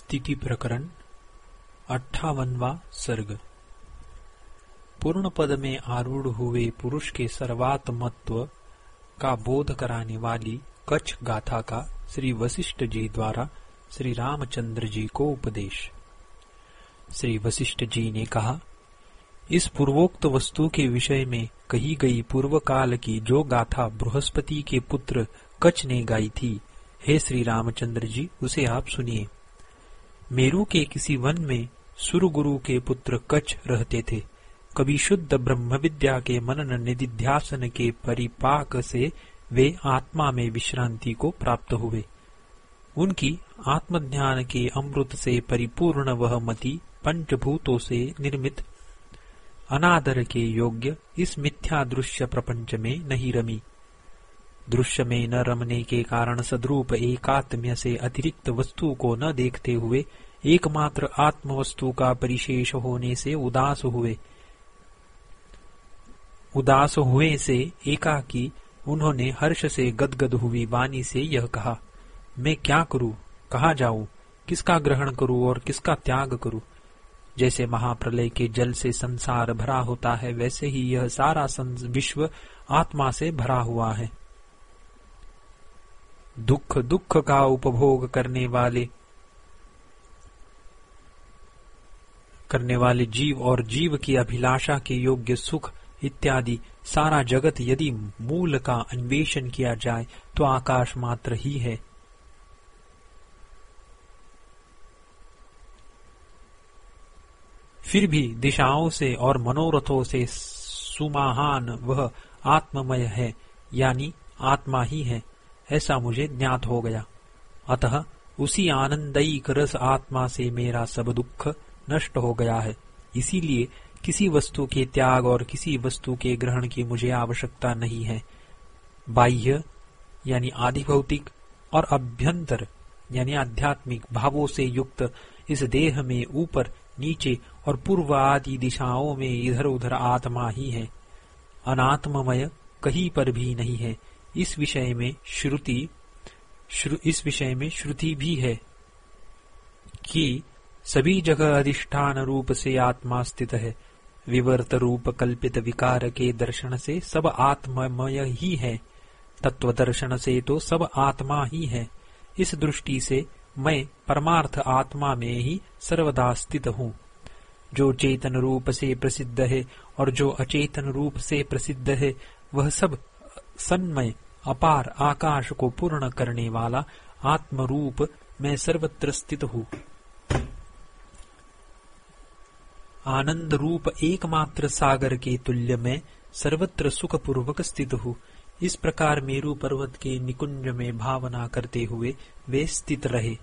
स्थिति प्रकरण, अट्ठावनवा सर्ग। पूर्ण पद में आरूढ़ हुए पुरुष के सर्वात्मत्व का बोध कराने वाली कच्छ गाथा का श्री वशिष्ठ जी द्वारा श्री रामचंद्र जी को उपदेश। श्री वशिष्ठ जी ने कहा, इस पूर्वोक्त वस्तु के विषय में कही गई पूर्व काल की जो गाथा बृहस्पति के पुत्र कच्छ ने गाई थी, हे श्री रामचंद्र जी, उसे आप सुनिए। मेरू के किसी वन में सुरगुरु के पुत्र कच्छ रहते थे। कभी शुद्ध ब्रह्म विद्या के मनन निधिध्यासन के परिपाक से वे आत्मा में विश्रांति को प्राप्त हुए। उनकी आत्मज्ञान के अमृत से परिपूर्ण वह मति पंचभूतों से निर्मित। अनादर के योग्य इस मिथ्या दृश्य प्रपंच में नहीं रमी। दृश्य में न रमने के कारण सद्रूप एकात्म्य से अतिरिक्त वस्तु को न देखते हुए, एकमात्र आत्म वस्तु का परिशेष होने से उदास हुए। उदास हुए से एकाकी, उन्होंने हर्ष से गदगद हुई वाणी से यह कहा, मैं क्या करूँ? कहा जाऊँ? किसका ग्रहण करूँ और किसका त्याग करूँ? जैसे महाप्रलय के जल से संसार भरा होता है, वैसे ही यह सारा विश्व आत्मा से भरा हुआ है। दुख दुख का उपभोग करने वाले करने वाले जीव और जीव की अभिलाषा के योग्य सुख इत्यादि, सारा जगत यदि मूल का अन्वेषण किया जाए तो आकाश मात्र ही है। फिर भी दिशाओं से और मनोरथों से सुमाहान वह आत्ममय है, यानी आत्मा ही है। ऐसा मुझे ज्ञात हो गया। अतः उसी आनंदयी रस आत्मा से मेरा सब दुख नष्ट हो गया है। इसीलिए किसी वस्तु के त्याग और किसी वस्तु के ग्रहण की मुझे आवश्यकता नहीं है। बाह्य, यानी आदि भौतिक और अभ्यंतर, यानी आध्यात्मिक भावों से युक्त इस देह में ऊपर, नीचे और पूर्व आदि दिशाओं में इधर उधर आत्मा ही है। अनात्ममय कहीं पर भी नहीं है। इस विषय में श्रुति इस विषय में श्रुति भी है कि सभी जगह अधिष्ठान रूप से आत्मा स्थित है। विवर्त रूप कल्पित विकार के दर्शन से सब आत्ममय ही है। तत्व दर्शन से तो सब आत्मा ही है। इस दृष्टि से मैं परमार्थ आत्मा में ही सर्वदा स्थित हूँ। जो चेतन रूप से प्रसिद्ध है और जो अचेतन रूप से प्रसिद्ध है, वह सब सन्मय, अपार आकाश को पूर्ण करने वाला आत्म रूप में सर्वत्र स्थित हूँ। आनंद रूप एकमात्र सागर के तुल्य में सर्वत्र सुख पूर्वक स्थित हूँ। इस प्रकार मेरु पर्वत के निकुंज में भावना करते हुए वे स्थित रहे।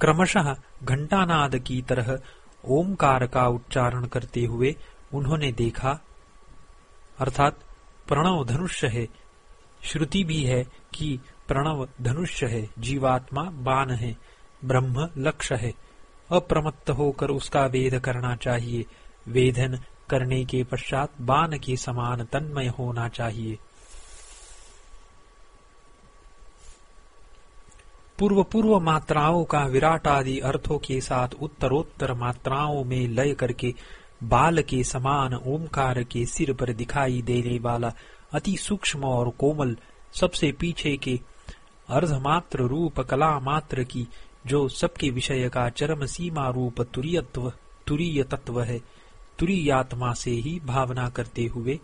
क्रमशः घंटानाद की तरह ओमकार का उच्चारण करते हुए उन्होंने देखा, अर्थात प्रणव धनुष्य है। श्रुति भी है कि प्रणव धनुष्य है, जीवात्मा बान है, ब्रह्म लक्ष्य है। अप्रमत्त होकर उसका वेद करना चाहिए। वेदन करने के पश्चात बान के समान तन्मय होना चाहिए। पूर्व पूर्व मात्राओं का विराट आदि अर्थों के साथ उत्तरोत्तर मात्राओं में लय करके बाल के समान ओमकार के सिर पर दिखाई देने वाला अति सूक्ष्म और कोमल सबसे पीछे के अर्धमात्र रूप कला मात्र की, जो सबके विषय का चरम सीमा रूप तुरीयत्व तुरीय तत्व है तुरीय आत्मा से ही भावना करते हुए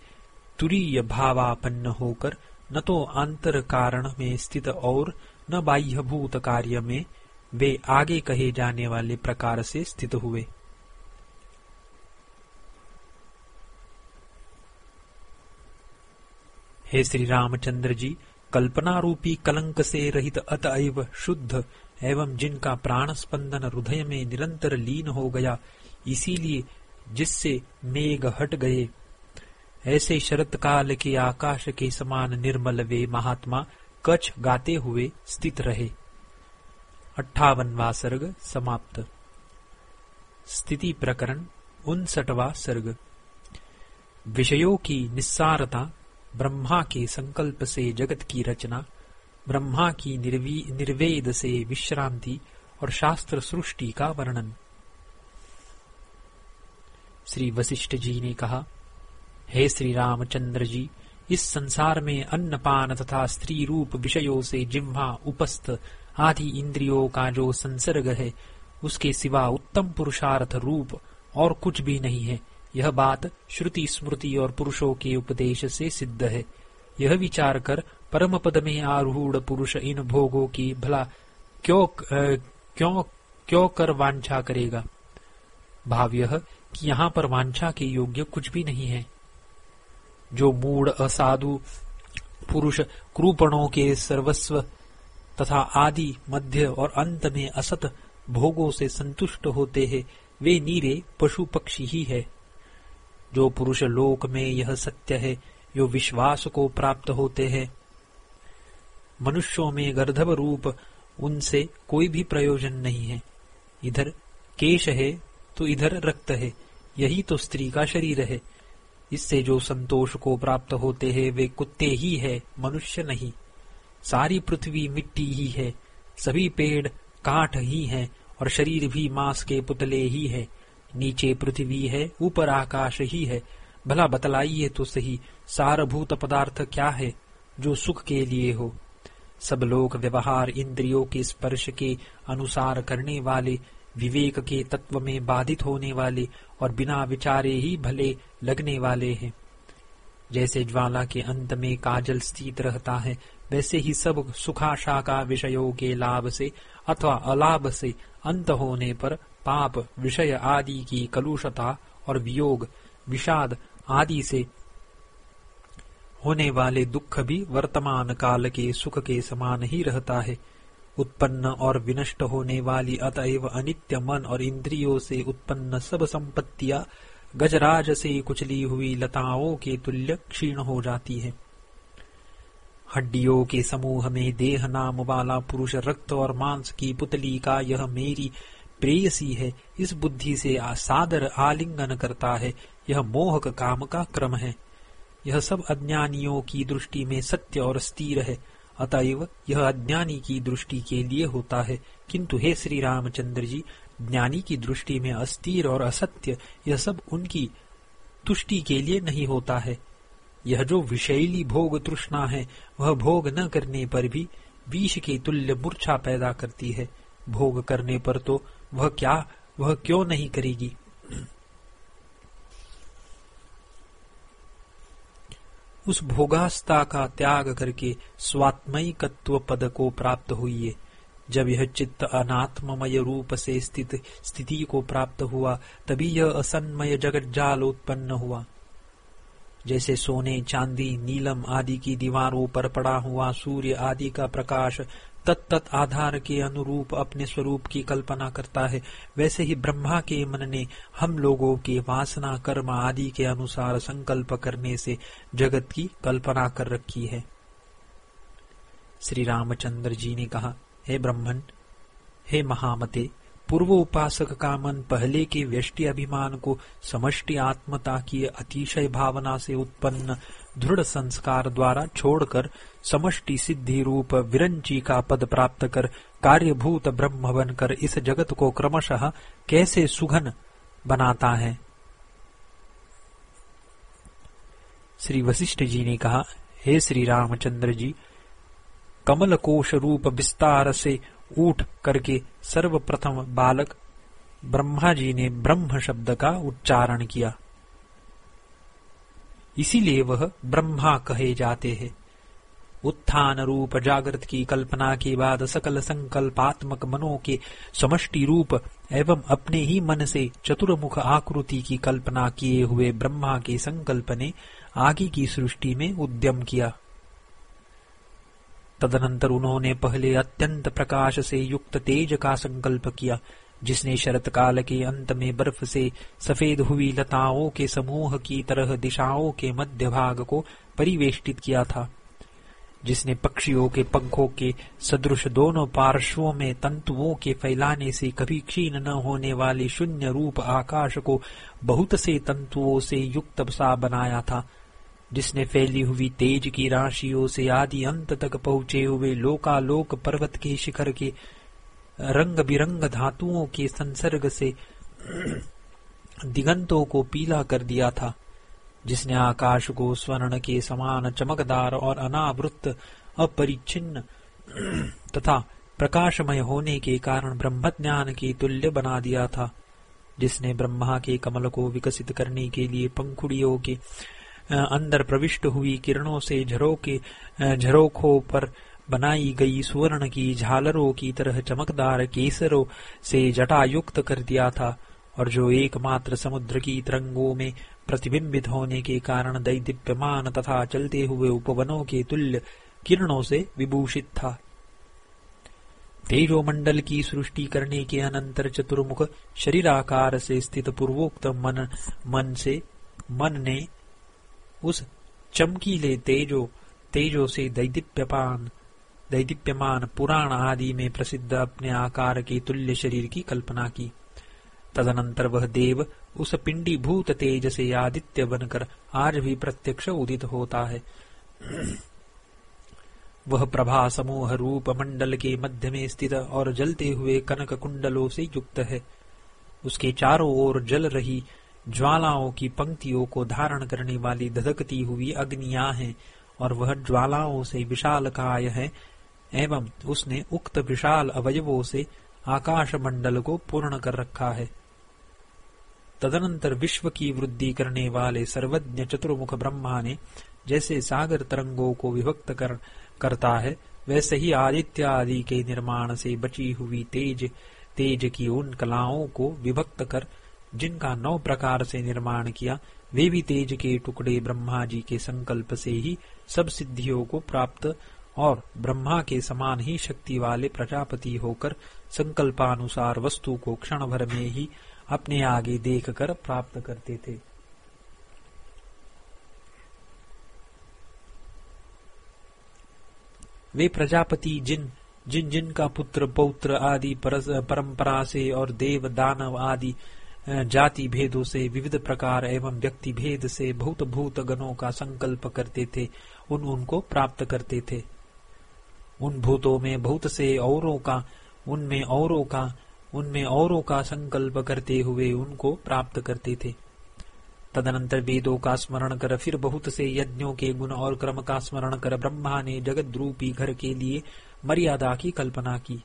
तुरीय भावापन्न होकर न तो अंतर कारण में स्थित और न बाह्यभूत कार्य में वे आगे कहे जाने वाले प्रकार से स्थित हुए। हे श्री रामचंद्र जी कल्पना रूपी कलंक से रहित अतएव शुद्ध एवं जिनका प्राण स्पंदन हृदय में निरंतर लीन हो गया, इसीलिए जिससे मेघ हट गए, ऐसे शरत काल के आकाश के समान निर्मल वे महात्मा कच्छ गाते हुए स्थित रहे। अट्ठावनवा सर्ग समाप्त। स्थिति प्रकरण उनसठवा सर्ग। विषयों की निस्सारता, ब्रह्मा के संकल्प से जगत की रचना, ब्रह्मा की निर्वेद से विश्रांति और शास्त्र सृष्टि का वर्णन। श्री वशिष्ठ जी ने कहा, हे श्री रामचंद्र जी इस संसार में अन्नपान तथा स्त्री रूप विषयों से जिम्हा उपस्थ आदि इंद्रियों का जो संसर्ग है, उसके सिवा उत्तम पुरुषार्थ रूप और कुछ भी नहीं है। यह बात श्रुति, स्मृति और पुरुषों के उपदेश से सिद्ध है। यह विचार कर परम पद में आरूढ़ पुरुष इन भोगों की भला क्यों क्यों क्यों कर वांछा करेगा? भाव यह कि यहाँ पर वांछा के योग्य कुछ भी नहीं है। जो मूड असाधु, पुरुष, क्रूपणों के सर्वस्व तथा आदि मध्य और अंत में असत भोगों से संतुष्ट होते हैं, वे नीरे पशु पक्षी ही है। जो पुरुष लोक में यह सत्य है जो विश्वास को प्राप्त होते हैं। मनुष्यों में गर्धव रूप, उनसे कोई भी प्रयोजन नहीं है। इधर केश है तो इधर रक्त है, यही तो स्त्री का शरीर है। इससे जो संतोष को प्राप्त होते हैं, वे कुत्ते ही है, मनुष्य नहीं। सारी पृथ्वी मिट्टी ही है, सभी पेड़ काठ ही है, और शरीर भी मांस के पुतले ही है। नीचे पृथ्वी है, ऊपर आकाश ही है। भला बतलाइए तो सही, सारभूत पदार्थ क्या है, जो सुख के लिए हो? सब लोग व्यवहार इंद्रियों के स्पर्श के अनुसार करने वाले विवेक के तत्व में बाधित होने वाले और बिना विचारे ही भले लगने वाले हैं। जैसे ज्वाला के अंत में काजल स्थित रहता है, वैसे ही सब सुखाशा का विषयों के लाभ से अथवा अलाभ से अंत होने पर पाप, विषय आदि की कलुषता और वियोग, विषाद आदि से होने वाले दुख भी वर्तमान काल के सुख के समान ही रहता है। उत्पन्न और विनष्ट होने वाली अतएव अनित्य मन और इंद्रियों से उत्पन्न सब संपत्तियाँ गजराज से कुचली हुई लताओं के तुल्य क्षीण हो जाती है। हड्डियों के समूह में देह नाम वाला पुरुष रक्त और मांस की पुतली का यह मेरी प्रेयसी है। इस बुद्धि से सादर आलिंगन करता है। यह मोहक काम का क्रम है। यह सब अज्ञानियों की दृष्टि में सत्य और स्थिर है। अतएव यह अज्ञानी की दृष्टि के लिए होता है। किंतु हे श्री रामचंद्र जी, ज्ञानी की दृष्टि में अस्थिर और असत्य यह सब उनकी तुष्टि के लिए नहीं होता है। यह जो विषैली भोग तृष्णा है, वह भोग न करने पर भी विष के तुल्य मूर्छा पैदा करती है। भोग करने पर तो वह क्या, वह क्यों नहीं करेगी? उस भोगास्ता का त्याग करके स्वात्मयिकत्व पद को प्राप्त हुई। जब यह चित्त अनात्मय रूप से स्थित स्थिति को प्राप्त हुआ, तभी यह असन्मय जगत जाल उत्पन्न हुआ। जैसे सोने, चांदी, नीलम आदि की दीवारों पर पड़ा हुआ सूर्य आदि का प्रकाश तत्त आधार के अनुरूप अपने स्वरूप की कल्पना करता है। वैसे ही ब्रह्मा के मन ने हम लोगों के वासना, कर्म आदि के अनुसार संकल्प करने से जगत की कल्पना कर रखी है। श्री रामचंद्र जी ने कहा, हे ब्रह्मन, हे महामते पूर्व उपासक का मन पहले के व्यष्टि अभिमान को समष्टि आत्मता की अतिशय भावना से उत्पन्न दृढ़ संस्कार द्वारा छोड़कर समष्टि सिद्धि रूप विरंची का पद प्राप्त कर कार्यभूत ब्रह्म बनकर इस जगत को क्रमशः कैसे सुघन बनाता है? श्री वशिष्ठ जी ने कहा, हे श्री रामचंद्र जी कमल कोश रूप विस्तार से उठ करके सर्वप्रथम बालक ब्रह्मा जी ने ब्रह्म शब्द का उच्चारण किया। इसीलिए वह ब्रह्मा कहे जाते हैं। उत्थान रूप जागृत की कल्पना के बाद सकल संकल्पात्मक मनो के समष्टि रूप एवं अपने ही मन से चतुर्मुख आकृति की कल्पना किए हुए ब्रह्मा के संकल्प ने आगे की सृष्टि में उद्यम किया। तदनंतर उन्होंने पहले अत्यंत प्रकाश से युक्त तेज का संकल्प किया, जिसने शरत काल के अंत में बर्फ़ से सफ़ेद हुई लताओं के समूह की तरह दिशाओं के मध्य भाग को परिवेष्टित किया था, जिसने पक्षियों के पंखों के सदृश दोनों पार्श्वों में तंतुओं के फैलाने से कभी क्षीण न होने वाले शून्य रूप आकाश को बहुत से तंतुओं से युक्त सा बनाया था। जिसने फैली हुई तेज की राशियों से आदि अंत तक पहुँचे हुए लोकालोक पर्वत के शिखर के रंग बिरंग धातुओं के संसर्ग से दिगंतों को पीला कर दिया था, जिसने आकाश को स्वर्ण के समान चमकदार और अनावृत अपरिचिन्न तथा प्रकाशमय होने के कारण ब्रह्म ज्ञान के तुल्य बना दिया था, जिसने ब्रह्मा के कमल को विकसित करने के लिए पंखुड़ियों के अंदर प्रविष्ट हुई किरणों से झरोके झरोखों पर बनाई गई सुवर्ण की झालरों की तरह चमकदार केसरों से जटायुक्त कर दिया था, और जो एकमात्र समुद्र की तरंगों में प्रतिबिंबित होने के कारण दैदीप्यमान तथा चलते हुए उपवनों के तुल्य किरणों से विभूषित था। तेजोमंडल की सृष्टि करने के अनंतर चतुर्मुख शरीराकार से स्थित पूर्वोक्त मन मन से, मन ने उस चमकीले तेजो तेजो से दैदीप्यपान, दैदीप्यमान पुराण आदि में प्रसिद्ध अपने आकार के तुल्य शरीर की कल्पना की। तदनंतर वह देव उस पिंडी भूत तेज से आदित्य बनकर आज भी प्रत्यक्ष उदित होता है। वह प्रभा समूह रूप मंडल के मध्य में स्थित और जलते हुए कनक कुंडलों से युक्त है। उसके चारों ओर जल रही ज्वालाओं की पंक्तियों को धारण करने वाली धधकती हुई अग्नियाँ हैं और वह ज्वालाओं से विशाल काय है एवं उसने उक्त विशाल अवयवों से आकाश मंडल को पूर्ण कर रखा है। तदनंतर विश्व की वृद्धि करने वाले सर्वज्ञ चतुर्मुख ब्रह्मा ने जैसे सागर तरंगों को विभक्त कर, करता है वैसे ही आदित्य आदि के निर्माण से बची हुई तेज तेज की उन कलाओं को विभक्त कर जिनका नौ प्रकार से निर्माण किया, वे भी तेज के टुकड़े ब्रह्मा जी के संकल्प से ही सब सिद्धियों को प्राप्त और ब्रह्मा के समान ही शक्ति वाले प्रजापति होकर संकल्पानुसार वस्तु को क्षण भर में ही अपने आगे देखकर प्राप्त करते थे। वे प्रजापति जिन जिन जिन का पुत्र, पौत्र आदि परंपरा से और देव दानव आदि जाति भेदों से, विविध प्रकार एवं व्यक्ति भेद से भूत भूत गणों का संकल्प करते थे, उन उनको प्राप्त करते थे। उन भूतों में बहुत से औरों का उनमें औरों का उनमें औरों का संकल्प करते हुए उनको प्राप्त करते थे। तदनंतर वेदों का स्मरण कर, फिर बहुत से यज्ञों के गुण और क्रम का स्मरण कर, ब्रह्मा ने जगत रूपी घर के लिए मर्यादा की कल्पना की।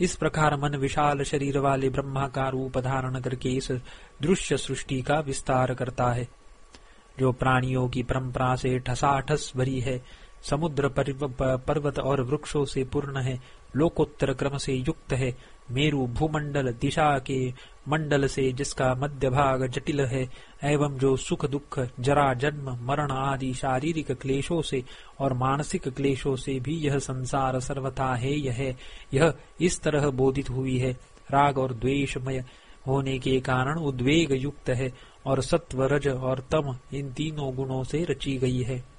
इस प्रकार मन विशाल शरीर वाले ब्रह्मा का रूप धारण करके इस दृश्य सृष्टि का विस्तार करता है। जो प्राणियों की परंपरा से ठसाठस भरी है, समुद्र पर्वत और वृक्षों से पूर्ण है, लोकोत्तर क्रम से युक्त है, मेरु भूमंडल दिशा के मंडल से जिसका मध्य भाग जटिल है, एवं जो सुख दुख, जरा जन्म, मरण आदि शारीरिक क्लेशों से और मानसिक क्लेशों से भी यह संसार सर्वथा है यह है यह इस तरह बोधित हुई है। राग और द्वेषमय होने के कारण उद्वेग युक्त है और सत्व रज और तम इन तीनों गुणों से रची गई है।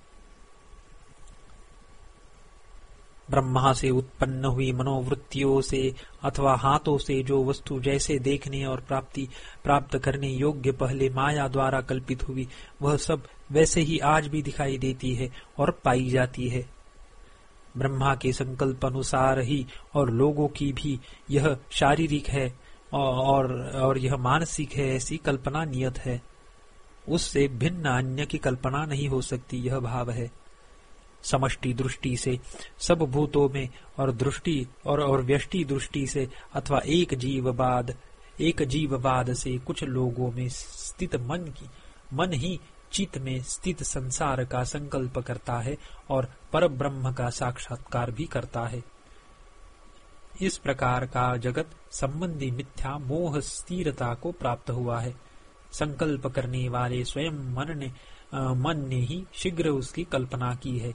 ब्रह्मा से उत्पन्न हुई मनोवृत्तियों से अथवा हाथों से जो वस्तु जैसे देखने और प्राप्ति, प्राप्त करने योग्य पहले माया द्वारा कल्पित हुई, वह सब वैसे ही आज भी दिखाई देती है और पाई जाती है। ब्रह्मा के संकल्प अनुसार ही और लोगों की भी यह शारीरिक है और और यह मानसिक है ऐसी कल्पना नियत है। उससे भिन्न अन्य की कल्पना नहीं हो सकती, यह भाव है। समष्टि दृष्टि से सब भूतों में और दृष्टि और और व्यष्टि दृष्टि से अथवा एक जीववाद एक जीववाद से कुछ लोगों में स्थित मन की मन ही चित में स्थित संसार का संकल्प करता है और पर ब्रह्म का साक्षात्कार भी करता है। इस प्रकार का जगत संबंधी मिथ्या मोह स्थिरता को प्राप्त हुआ है। संकल्प करने वाले स्वयं मन ने आ, मन ने ही शीघ्र उसकी कल्पना की है।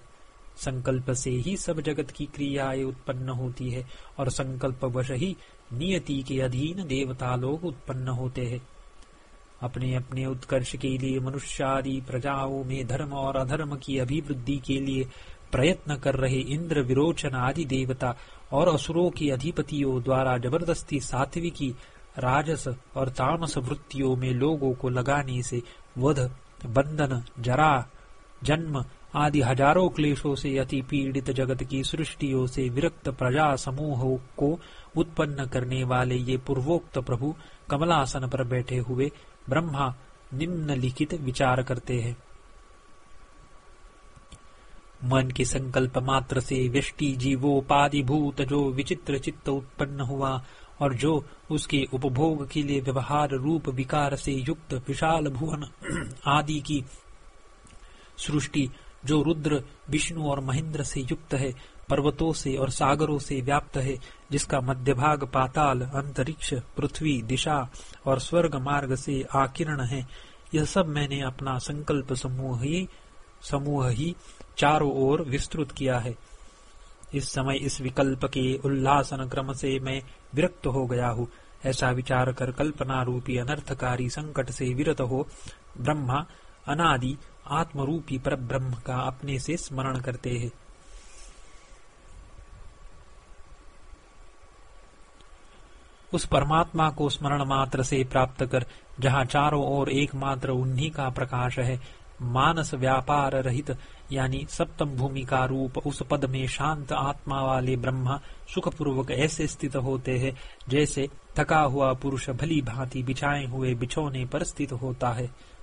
संकल्प से ही सब जगत की क्रियाएँ उत्पन्न होती है, और संकल्प वश ही नियति के अधीन देवता लोग उत्पन्न होते हैं। अपने अपने उत्कर्ष के लिए मनुष्य आदि प्रजाओं में धर्म और अधर्म की अभिवृद्धि के लिए प्रयत्न कर रहे इंद्र विरोचन आदि देवता और असुरों के अधिपतियों द्वारा ज़बरदस्ती सात्विकी, राजस और तामस वृत्तियों में लोगों को लगाने से वध, बंधन, जरा, जन्म आदि हज़ारों क्लेशों से अति पीड़ित जगत की सृष्टियों से विरक्त प्रजा समूहों को उत्पन्न करने वाले ये पूर्वोक्त प्रभु कमलासन पर बैठे हुए ब्रह्मा निम्नलिखित विचार करते हैं। मन के संकल्प मात्र से व्यष्टि जीवोपाधि भूत जो विचित्र चित्त उत्पन्न हुआ और जो उसके उपभोग के लिए व्यवहार रूप विकार से युक्त विशाल भुवन आदि की सृष्टि जो रुद्र, विष्णु और महेंद्र से युक्त है, पर्वतों से और सागरों से व्याप्त है, जिसका मध्य भाग पाताल, अंतरिक्ष, पृथ्वी, दिशा और स्वर्ग मार्ग से आकिरण है। यह सब मैंने अपना संकल्प समूह ही समूह ही चारों ओर विस्तृत किया है। इस समय इस विकल्प के उल्लासन क्रम से मैं विरक्त हो गया हूँ। ऐसा विचार कर कल्पना रूपी अनर्थकारी संकट से विरत हो, ब्रह्मा, अनादि आत्मरूपी पर ब्रह्म का अपने से स्मरण करते हैं। उस परमात्मा को स्मरण मात्र से प्राप्त कर, जहाँ चारों ओर एकमात्र उन्हीं का प्रकाश है, मानस व्यापार रहित, यानी सप्तम भूमि का रूप, उस पद में शांत आत्मा वाले ब्रह्मा सुखपूर्वक ऐसे स्थित होते हैं, जैसे थका हुआ पुरुष भली भांति बिछाए हुए बिछोने पर स्थित होता है।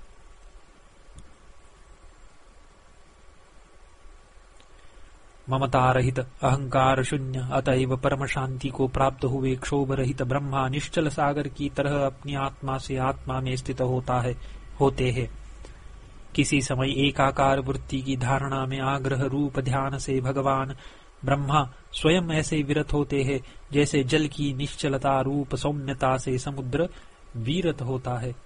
ममता रहित अहंकार शून्य अतएव परम शांति को प्राप्त हुए क्षोभ रहित ब्रह्मा निश्चल सागर की तरह अपनी आत्मा से आत्मा में स्थित होता है, होते हैं। किसी समय एकाकार वृत्ति की धारणा में आग्रह रूप ध्यान से भगवान ब्रह्मा स्वयं ऐसे विरत होते हैं, जैसे जल की निश्चलता रूप सौम्यता से समुद्र वीरत होता है।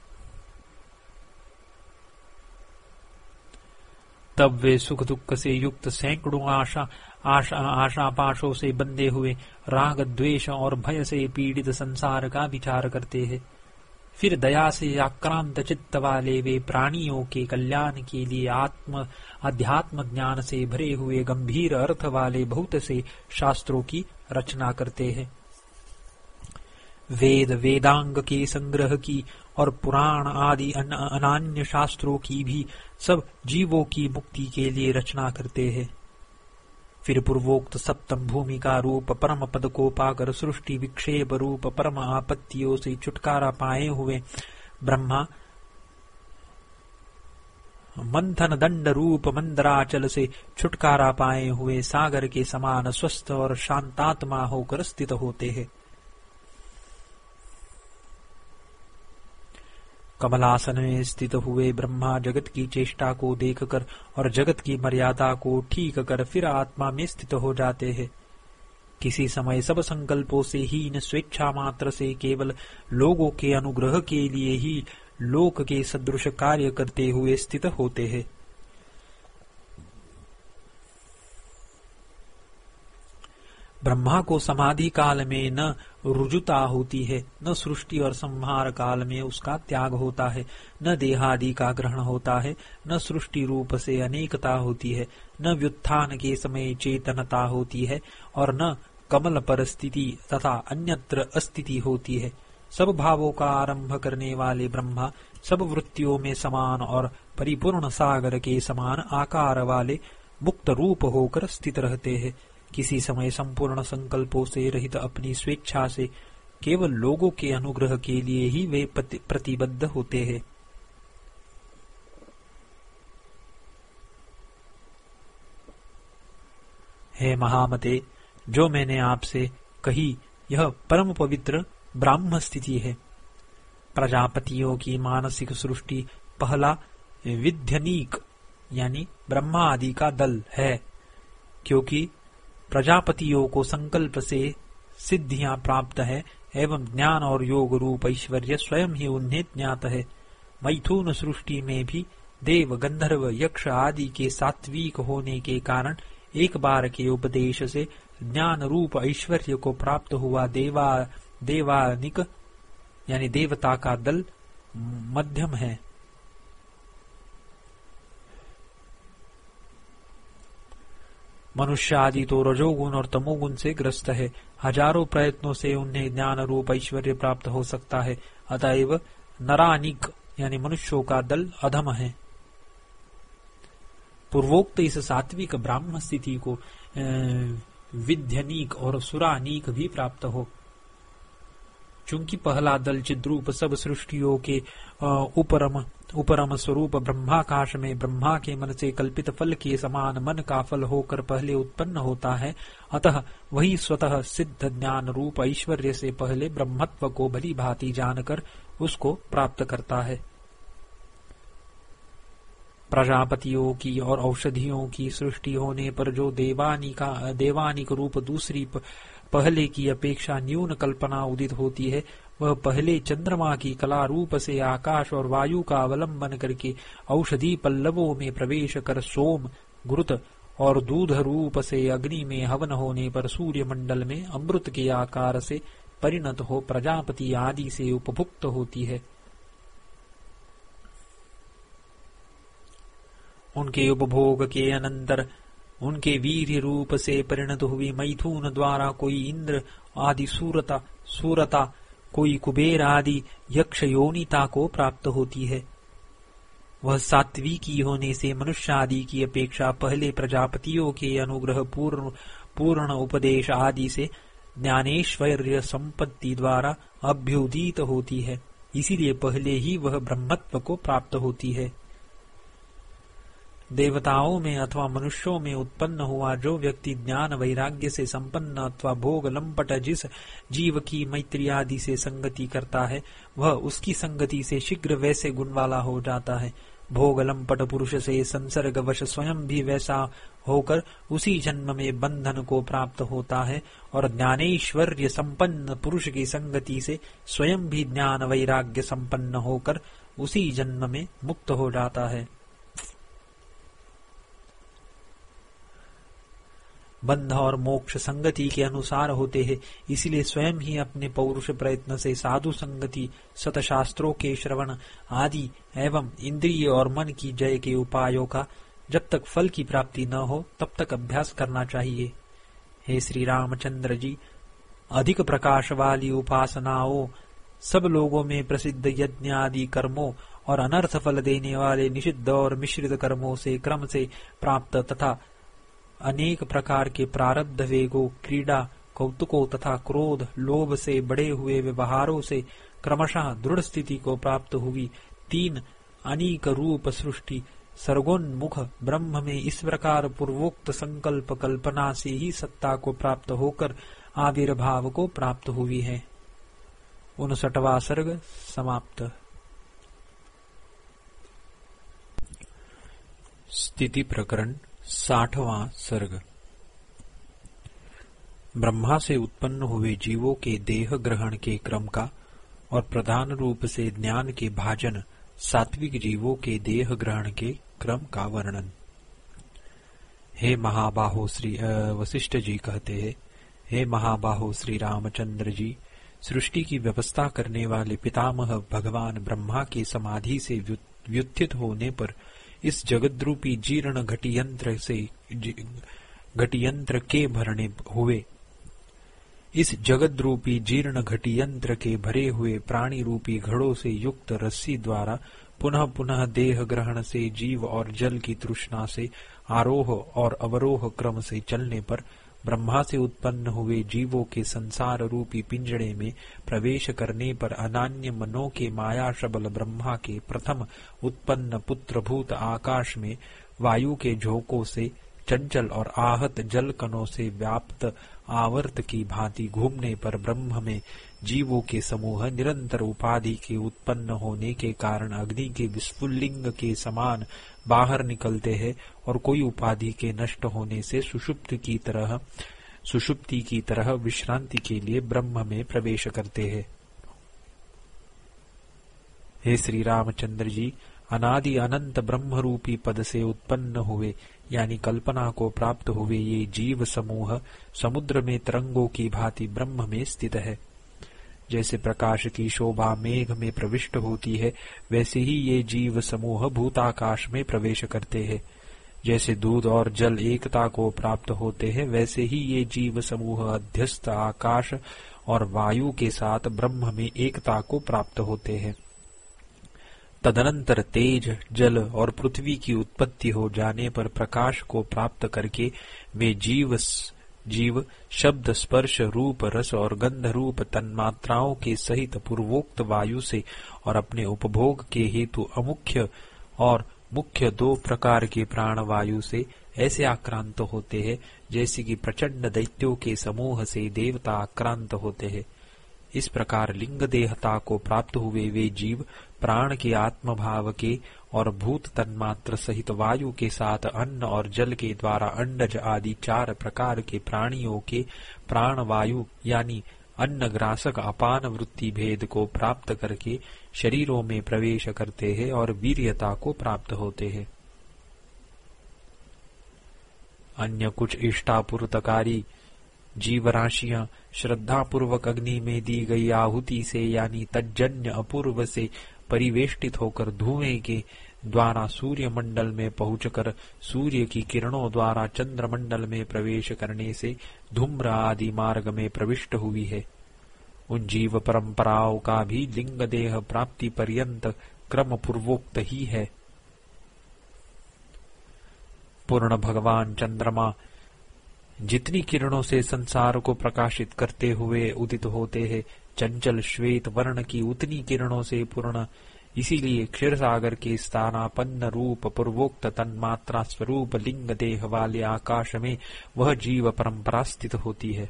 तब वे सुख दुख से युक्त सैकड़ों आशा आशा पाशों से बंधे हुए राग, द्वेष और भय से पीड़ित संसार का विचार करते हैं। फिर दया से आक्रांत चित्त वाले वे प्राणियों के कल्याण के लिए आत्म, अध्यात्म ज्ञान से भरे हुए गंभीर अर्थ वाले बहुत से शास्त्रों की रचना करते हैं। वेद, वेदांग के संग्रह की और पुराण आदि अनान्य शास्त्रों की भी सब जीवों की मुक्ति के लिए रचना करते हैं। फिर पूर्वोक्त सप्तम भूमि का रूप परम पद को पाकर सृष्टि विक्षेप रूप परम आपत्तियों से छुटकारा पाए हुए ब्रह्मा, मंथन दंड रूप मंदराचल से छुटकारा पाए हुए सागर के समान स्वस्थ और शांतात्मा होकर स्थित होते हैं। कमलासन में स्थित हुए ब्रह्मा जगत की चेष्टा को देखकर और जगत की मर्यादा को ठीक कर फिर आत्मा में स्थित हो जाते हैं। किसी समय सब संकल्पों से ही इन स्वेच्छा मात्र से केवल लोगों के अनुग्रह के लिए ही लोक के सदृश कार्य करते हुए स्थित होते हैं। ब्रह्मा को समाधि काल में न रुजुता होती है, न सृष्टि और संहार काल में उसका त्याग होता है, न देहादि का ग्रहण होता है, न सृष्टि रूप से अनेकता होती है, न व्युत्थान के समय चेतनता होती है और न कमल पर स्थिति तथा अन्यत्र अस्थिति होती है। सब भावों का आरंभ करने वाले ब्रह्मा सब वृत्तियों में समान और परिपूर्ण सागर के समान आकार वाले मुक्त रूप होकर स्थित रहते हैं। किसी समय संपूर्ण संकल्पों से रहित अपनी स्वेच्छा से केवल लोगों के अनुग्रह के लिए ही वे प्रतिबद्ध होते हैं। हे महामते, जो मैंने आपसे कही, यह परम पवित्र ब्राह्म स्थिति है। प्रजापतियों की मानसिक सृष्टि पहला विध्यनीक, यानी ब्रह्मा आदि का दल है, क्योंकि प्रजापतियों को संकल्प से सिद्धियाँ प्राप्त है, एवं ज्ञान और योग रूप ऐश्वर्य स्वयं ही उन्हें ज्ञात है। मैथुन सृष्टि में भी देव गंधर्व, यक्ष आदि के सात्विक होने के कारण एक बार के उपदेश से ज्ञान रूप ऐश्वर्य को प्राप्त हुआ देवा, देवानिक, यानी देवता का दल मध्यम है। मनुष्य आदि तो रजोगुण और तमोगुण से ग्रस्त है। हज़ारों प्रयत्नों से उन्हें ज्ञान रूप ऐश्वर्य प्राप्त हो सकता है। अतएव नरानिक, यानी मनुष्यों का दल अधम है। पूर्वोक्त इस सात्विक ब्राह्म स्थिति को विध्यनीक और सुरानीक भी प्राप्त हो। चूँकि पहला दल चिद्रूप सब सृष्टियों के उपरम उपरम स्वरूप ब्रह्माकाश में ब्रह्मा के मन से कल्पित फल के समान मन का फल होकर पहले उत्पन्न होता है। अतः वही स्वतः सिद्ध ज्ञान रूप ऐश्वर्य से पहले ब्रह्मत्व को भली भांति जानकर उसको प्राप्त करता है। प्रजापतियों की और औषधियों की सृष्टि होने पर जो देवानिका देवानिक रूप दूसरी पहले की अपेक्षा न्यून कल्पना उदित होती है। वह पहले चंद्रमा की कला रूप से आकाश और वायु का अवलंबन करके औषधि पल्लवों में प्रवेश कर सोम गुरुत और दूध रूप से अग्नि में हवन होने पर सूर्य मंडल में अमृत के आकार से परिणत हो प्रजापति आदि से उपभुक्त होती है। उनके उपभोग के अनंतर उनके वीर रूप से परिणत हुई मैथुन द्वारा कोई इंद्र आदि सूरता सूरता, कोई कुबेर आदि यक्ष योनिता को प्राप्त होती है। वह सात्वी की होने से मनुष्य आदि की अपेक्षा पहले प्रजापतियों के अनुग्रह पूर्ण पूर्ण उपदेश आदि से ज्ञानेश्वर्य संपत्ति द्वारा अभ्युदित होती है। इसीलिए पहले ही वह ब्रह्मत्व को प्राप्त होती है। देवताओं में अथवा मनुष्यों में उत्पन्न हुआ जो व्यक्ति ज्ञान वैराग्य से संपन्न अथवा भोग लंपट जिस जीव की मैत्री आदि से संगति करता है, वह उसकी संगति से शीघ्र वैसे गुण वाला हो जाता है। भोग लंपट पुरुष से संसर्ग वश स्वयं भी वैसा होकर उसी जन्म में बंधन को प्राप्त होता है और ज्ञानेश्वर्य संपन्न पुरुष की संगति से स्वयं भी ज्ञान वैराग्य संपन्न होकर उसी जन्म में मुक्त हो जाता है। बंध और मोक्ष संगति के अनुसार होते हैं। इसलिए स्वयं ही अपने पौरुष प्रयत्न से साधु संगति, सतशास्त्रों के श्रवण आदि एवं इंद्रिय और मन की जय के उपायों का जब तक फल की प्राप्ति न हो, तब तक अभ्यास करना चाहिए। हे श्री रामचंद्र जी, अधिक प्रकाश वाली उपासनाओं, सब लोगों में प्रसिद्ध यज्ञ आदि कर्मों और अनर्थ फल देने वाले निषिद्ध और मिश्रित कर्मों से क्रम से प्राप्त तथा अनेक प्रकार के प्रारब्ध वेगों, क्रीड़ा, कौतुकों तथा क्रोध, लोभ से बड़े हुए व्यवहारों से क्रमशः दृढ़ स्थिति को प्राप्त हुई। तीन अनेक रूप सृष्टि। सर्गोन्मुख ब्रह्म में इस प्रकार पूर्वोक्त संकल्प कल्पना से ही सत्ता को प्राप्त होकर आविर्भाव को प्राप्त हुई है। उनसठवा सर्ग समाप्त। स्थिति प्रकरण साठवां सर्ग। ब्रह्मा से उत्पन्न हुए जीवों के देह ग्रहण के क्रम का और प्रधान रूप से ज्ञान के भाजन सात्विक जीवों के देह ग्रहण के क्रम का वर्णन। हे महाबाहो श्री वशिष्ठ जी कहते हैं, हे महाबाहो श्री रामचंद्र जी, सृष्टि की व्यवस्था करने वाले पितामह भगवान ब्रह्मा की समाधि से व्युत्थित होने पर इस जगद्रूपी जीर्ण घटियंत्र से घटियंत्र के भरने हुए। इस जगद्रूपी जीर्ण घटियंत्र के भरे हुए प्राणी रूपी घड़ों से युक्त रस्सी द्वारा पुनः पुनः देह ग्रहण से जीव और जल की तृष्णा से आरोह और अवरोह क्रम से चलने पर ब्रह्मा से उत्पन्न हुए जीवों के संसार रूपी पिंजड़े में प्रवेश करने पर अनान्य मनो के माया शबल ब्रह्मा के प्रथम उत्पन्न पुत्रभूत आकाश में वायु के झोंकों से चंचल और आहत जल कणों से व्याप्त आवर्त की भांति घूमने पर ब्रह्म में जीवों के समूह निरंतर उपाधि के उत्पन्न होने के कारण अग्नि के विस्फुल्लिंग के समान बाहर निकलते हैं और कोई उपाधि के नष्ट होने से सुषुप्त की तरह, सुषुप्ति की तरह विश्रांति के लिए ब्रह्म में प्रवेश करते हैं। हे श्री रामचंद्र जी अनादि अनंत ब्रह्म रूपी पद से उत्पन्न हुए, यानी कल्पना को प्राप्त हुए ये जीव समूह समुद्र में तरंगों की भांति ब्रह्म में स्थित है। जैसे प्रकाश की शोभा मेघ में प्रविष्ट होती है, वैसे ही ये जीव समूह भूताकाश में प्रवेश करते हैं। जैसे दूध और जल एकता को प्राप्त होते हैं, वैसे ही ये जीव समूह अध्यस्त आकाश और वायु के साथ ब्रह्म में एकता को प्राप्त होते हैं। तदनंतर तेज जल और पृथ्वी की उत्पत्ति हो जाने पर प्रकाश को प्राप्त करके वे जीव जीव, शब्द स्पर्श रूप रस और गंध रूप तन्मात्राओं के सहित पूर्वोक्त वायु से और अपने उपभोग के हेतु अमुख्य और मुख्य दो प्रकार के प्राण वायु से ऐसे आक्रांत होते हैं, जैसे कि प्रचंड दैत्यों के समूह से देवता आक्रांत होते हैं। इस प्रकार लिंग देहता को प्राप्त हुए वे जीव प्राण के आत्म भाव के और भूत तन्मात्र सहित वायु के साथ अन्न और जल के द्वारा अंडज आदि चार प्रकार के प्राणियों के प्राण वायु यानी अन्न ग्रासक अपान वृत्ति भेद को प्राप्त करके शरीरों में प्रवेश करते हैं और वीरियता को प्राप्त होते हैं। अन्य कुछ इष्टापूर्तकारी जीव राशियाँ श्रद्धा पूर्वक अग्नि में दी गई आहुति से, यानी तजन्य अपूर्व से परिवेष्टित होकर धुएँ के द्वारा सूर्य मंडल में पहुंचकर सूर्य की किरणों द्वारा चंद्र मंडल में प्रवेश करने से धूम्र आदि मार्ग में प्रविष्ट हुई है। उन जीव परंपराओं का भी लिंग देह प्राप्ति पर्यंत क्रम पूर्वोक्त ही है। पूर्ण भगवान चंद्रमा जितनी किरणों से संसार को प्रकाशित करते हुए उदित होते हैं चंचल श्वेत वर्ण की उतनी किरणों से पूर्ण। इसीलिए क्षीर सागर के स्थानापन्न रूप पूर्वोक्त तन्मात्रा स्वरूप लिंग देह वाले आकाश में वह जीव परंपरा स्थित होती है।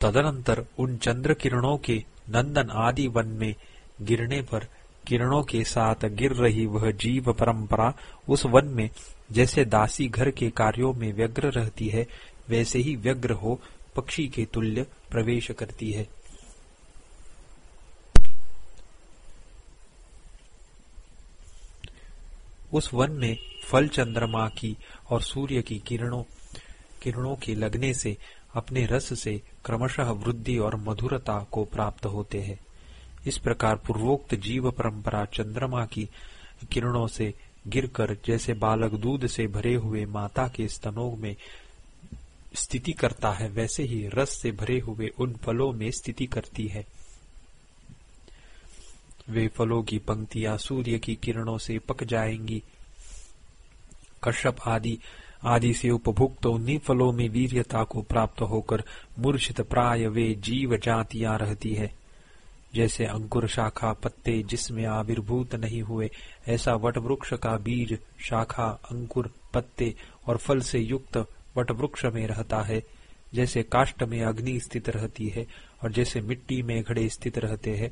तदनंतर उन चंद्र किरणों के नंदन आदि वन में गिरने पर किरणों के साथ गिर रही वह जीव परंपरा उस वन में जैसे दासी घर के कार्यों में व्यग्र रहती है वैसे ही व्यग्र हो, पक्षी के तुल्य प्रवेश करती है। उस वन में फल चंद्रमा की और सूर्य की किरणों किरणों के लगने से अपने रस से क्रमशः वृद्धि और मधुरता को प्राप्त होते हैं। इस प्रकार पूर्वोक्त जीव परंपरा चंद्रमा की किरणों से गिरकर जैसे बालक दूध से भरे हुए माता के स्तनों में स्थिति करता है, वैसे ही रस से भरे हुए उन फलों में स्थिति करती है। वे फलों की पंक्तियाँ सूर्य की किरणों से पक जाएँगी। कश्यप आदि आदि से उपभुक्त उन्हीं फलों में वीर्यता को प्राप्त होकर मूर्छित प्राय वे जीव जातियाँ रहती है। जैसे अंकुर शाखा पत्ते जिसमें आविर्भूत नहीं हुए, ऐसा वट वृक्ष का बीज, शाखा, अंकुर, पत्ते और फल से युक्त वट वृक्ष में रहता है, जैसे काष्ट में अग्नि स्थित रहती है और जैसे मिट्टी में घड़े स्थित रहते हैं,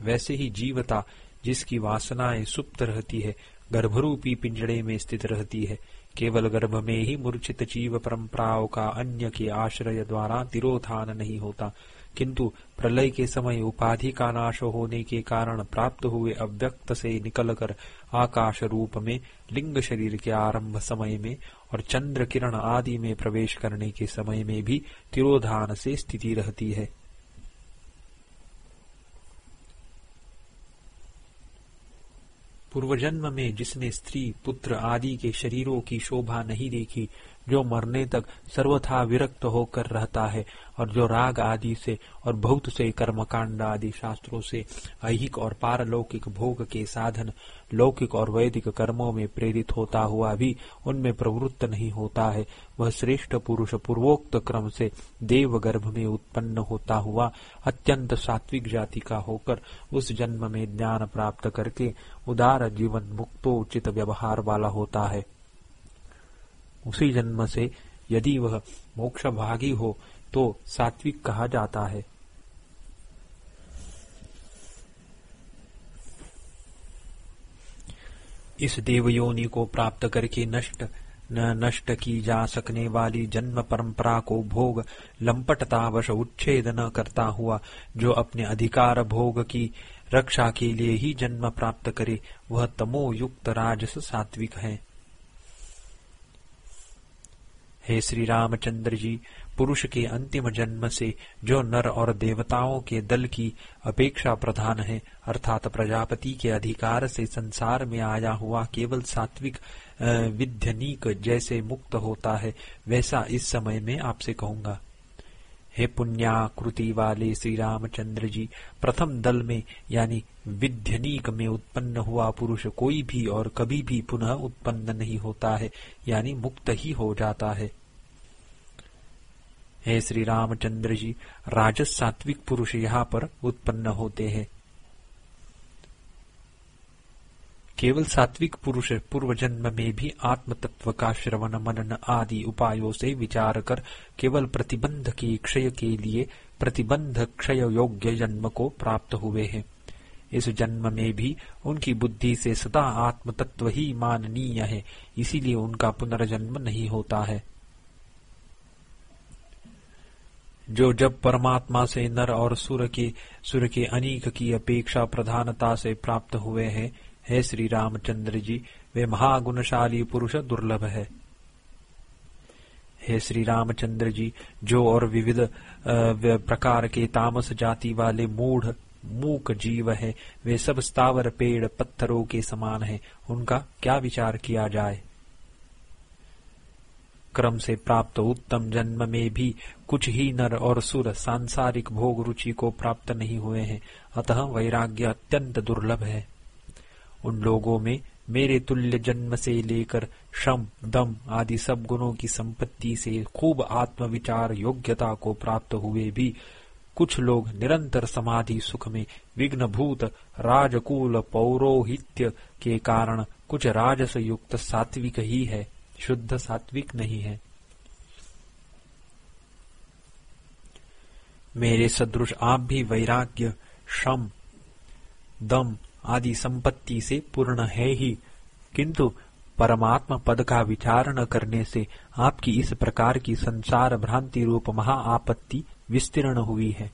वैसे ही जीवता जिसकी वासनाएँ सुप्त रहती है, गर्भरूपी पिंजड़े में स्थित रहती है। केवल गर्भ में ही मूर्छित जीव परंपराओं का अन्य के आश्रय द्वारा तिरोधान नहीं होता। किंतु प्रलय के समय उपाधि का नाश होने के कारण प्राप्त हुए अव्यक्त से निकलकर आकाश रूप में, लिंग शरीर के आरंभ समय में और चंद्र किरण आदि में प्रवेश करने के समय में भी तिरोधान से स्थिति रहती है। पूर्वजन्म में जिसने स्त्री पुत्र आदि के शरीरों की शोभा नहीं देखी जो मरने तक सर्वथा विरक्त होकर रहता है और जो राग आदि से और बहुत से कर्मकांड आदि शास्त्रों से ऐहिक और पारलौकिक भोग के साधन, लौकिक और वैदिक कर्मों में प्रेरित होता हुआ भी उनमें प्रवृत्त नहीं होता है। वह श्रेष्ठ पुरुष पूर्वोक्त क्रम से देव गर्भ में उत्पन्न होता हुआ अत्यंत सात्विक जाति का होकर उस जन्म में ज्ञान प्राप्त करके उदार जीवन मुक्तो उचित व्यवहार वाला होता है। उसी जन्म से यदि वह मोक्ष भागी हो तो सात्विक कहा जाता है। इस देवयोनि को प्राप्त करके नष्ट, न नष्ट की जा सकने वाली जन्म परंपरा को भोग लंपटतावश उच्छेद न करता हुआ, जो अपने अधिकार भोग की रक्षा के लिए ही जन्म प्राप्त करे, वह तमो युक्त राजस सात्विक है। हे श्री रामचंद्र जी, पुरुष के अंतिम जन्म से जो नर और देवताओं के दल की अपेक्षा प्रधान है, अर्थात प्रजापति के अधिकार से संसार में आया हुआ केवल सात्विक विध्यनीक जैसे मुक्त होता है, वैसा इस समय में आपसे कहूँगा। हे पुण्याकृति वाले श्री रामचंद्र जी, प्रथम दल में, यानी विध्यनीक में उत्पन्न हुआ पुरुष कोई भी और कभी भी पुनः उत्पन्न नहीं होता है, यानी मुक्त ही हो जाता है। हे श्री रामचंद्र जी राजस सात्विक पुरुष यहाँ पर उत्पन्न होते हैं। केवल सात्विक पुरुष पूर्व जन्म में भी आत्म तत्व का श्रवण, मनन आदि उपायों से विचार कर केवल प्रतिबंध के क्षय के लिए प्रतिबंध क्षय योग्य जन्म को प्राप्त हुए हैं। इस जन्म में भी उनकी बुद्धि से सदा आत्म तत्व ही माननीय है, इसीलिए उनका पुनर्जन्म नहीं होता है। जो जब परमात्मा से नर और सुर के सुर के अनेक की अपेक्षा प्रधानता से प्राप्त हुए हैं, हे श्री रामचंद्र जी, वे महागुणशाली पुरुष दुर्लभ है। हे श्री रामचंद्र जी, जो और विविध प्रकार के तामस जाति वाले मूढ़, मूक जीव है, वे सब स्थावर पेड़ पत्थरों के समान है। उनका क्या विचार किया जाए? क्रम से प्राप्त उत्तम जन्म में भी कुछ ही नर और सुर सांसारिक भोग रुचि को प्राप्त नहीं हुए हैं। अतः वैराग्य अत्यंत दुर्लभ है। उन लोगों में मेरे तुल्य जन्म से लेकर श्रम दम आदि सब गुणों की संपत्ति से खूब आत्मविचार योग्यता को प्राप्त हुए भी कुछ लोग निरंतर समाधि सुख में विघ्न भूत राजकूल पौरोहित्य के कारण कुछ राजस युक्त सात्विक ही है। शुद्ध सात्विक नहीं है। मेरे सदृश आप भी वैराग्य श्रम दम आदि संपत्ति से पूर्ण है ही। किंतु परमात्मा पद का विचार न करने से आपकी इस प्रकार की संसार भ्रांति रूप महा आपत्ति विस्तीर्ण हुई है।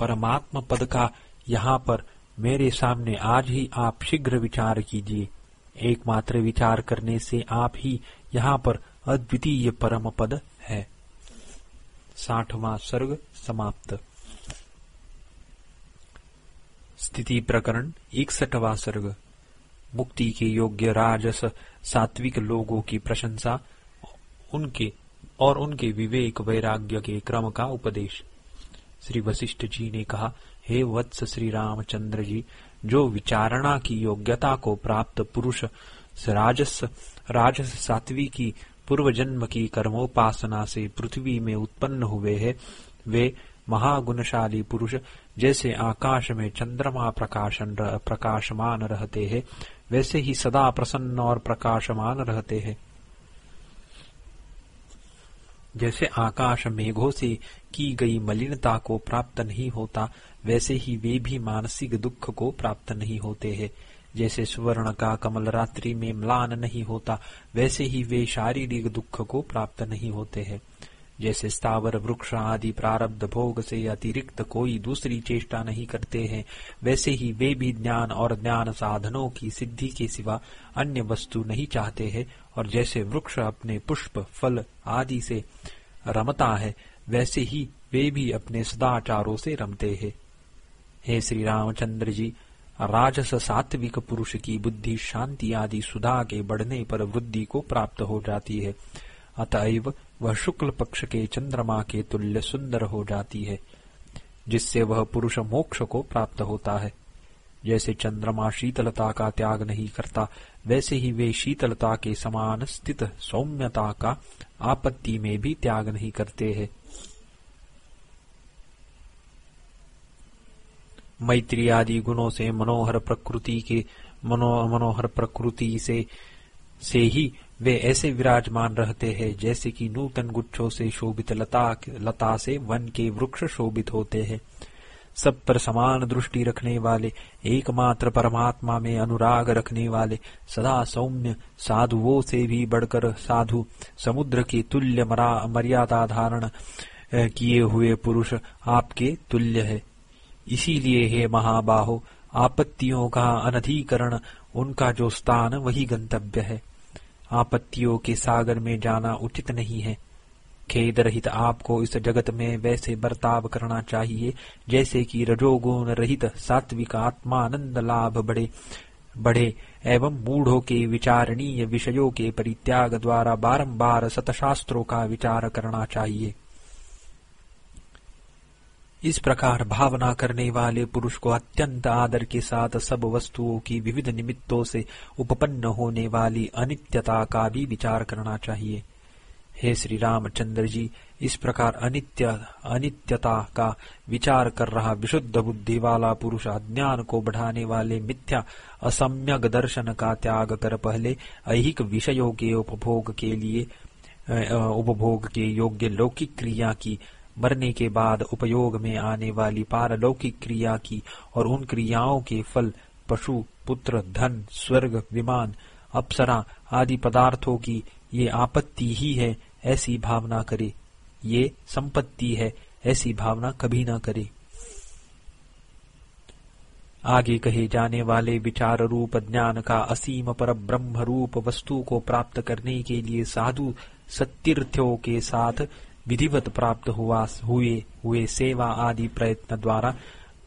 परमात्मा पद का यहाँ पर मेरे सामने आज ही आप शीघ्र विचार कीजिए। एकमात्र विचार करने से आप ही यहाँ पर अद्वितीय परम पद है। साठवां सर्ग समाप्त। स्थिति प्रकरण, इकसठवा सर्ग। मुक्ति के योग्य राजस सात्विक लोगों की प्रशंसा, उनके और उनके विवेक वैराग्य के क्रम का उपदेश। श्री वशिष्ठ जी ने कहा, हे वत्स श्री रामचंद्र जी जो विचारणा की योग्यता को प्राप्त पुरुष राजस राजस सात्वी की पूर्व जन्म की कर्मोपासना से पृथ्वी में उत्पन्न हुए हैं, वे महागुणशाली पुरुष जैसे आकाश में चंद्रमा प्रकाशन प्रकाशमान रहते हैं, वैसे ही सदा प्रसन्न और प्रकाशमान रहते हैं। जैसे आकाश मेघों से की गई मलिनता को प्राप्त नहीं होता वैसे ही वे भी मानसिक दुख को प्राप्त नहीं होते हैं। जैसे सुवर्ण का कमल रात्रि में म्लान नहीं होता, वैसे ही वे शारीरिक दुख को प्राप्त नहीं होते हैं। जैसे स्थावर, वृक्ष आदि प्रारब्ध भोग से अतिरिक्त कोई दूसरी चेष्टा नहीं करते हैं, वैसे ही वे भी ज्ञान और ज्ञान साधनों की सिद्धि के सिवा अन्य वस्तु नहीं चाहते हैं। और जैसे वृक्ष अपने पुष्प, फल आदि से रमता है, वैसे ही वे भी अपने सदाचारों से रमते हैं। हे श्री रामचंद्र जी, राजस सात्विक पुरुष की बुद्धि, शांति आदि सुधा के बढ़ने पर वृद्धि को प्राप्त हो जाती है। अतएव वह शुक्ल पक्ष के चंद्रमा के तुल्य सुंदर हो जाती है, जिससे वह पुरुष मोक्ष को प्राप्त होता है। जैसे चंद्रमा शीतलता का त्याग नहीं करता, वैसे ही वे शीतलता के समान स्थित सौम्यता का आपत्ति में भी त्याग नहीं करते हैं। मैत्री आदि गुणों से, मनोहर प्रकृति के, मनो, मनोहर प्रकृति से से ही वे ऐसे विराजमान रहते हैं, जैसे कि नूतन गुच्छों से शोभित लता लता से वन के वृक्ष शोभित होते हैं। सब पर समान दृष्टि रखने वाले, एकमात्र परमात्मा में अनुराग रखने वाले, सदा सौम्य साधुओं से भी बढ़कर साधु, समुद्र के तुल्य मर्यादा धारण किए हुए पुरुष आपके तुल्य है। इसीलिए हे महाबाहो, आपत्तियों का अनधिकरण, उनका जो स्थान, वही गंतव्य है। आपत्तियों के सागर में जाना उचित नहीं है। खेद रहित आपको इस जगत में वैसे बर्ताव करना चाहिए, जैसे कि रजोगुण रहित सात्विक आत्मानंद लाभ बड़े बढ़े एवं मूढ़ों के विचारणीय विषयों के परित्याग द्वारा बारंबार सतशास्त्रों का विचार करना चाहिए। इस प्रकार भावना करने वाले पुरुष को अत्यंत आदर के साथ सब वस्तुओं की विविध निमित्तों से उपपन्न होने वाली अनित्यता का भी विचार करना चाहिए। हे श्री रामचंद्र जी, इस प्रकार अनित्य, अनित्यता का विचार कर रहा विशुद्ध बुद्धि वाला पुरुष अज्ञान को बढ़ाने वाले मिथ्या, असम्यक दर्शन का त्याग कर पहले अहिक विषयों के उपभोग के लिए उपभोग के योग्य लौकिक क्रिया की मरने के बाद उपयोग में आने वाली पारलौकिक क्रिया की और उन क्रियाओं के फल, पशु, पुत्र, धन, स्वर्ग, विमान, अप्सरा आदि पदार्थों की ये आपत्ति ही है, ऐसी भावना करे। ये संपत्ति है, ऐसी भावना कभी ना करे। आगे कहे जाने वाले विचार रूप ज्ञान का असीम पर ब्रह्म रूप वस्तु को प्राप्त करने के लिए साधु सतीर्थ्यों के साथ विधिवत प्राप्त हुआ, हुए हुए सेवा आदि प्रयत्न द्वारा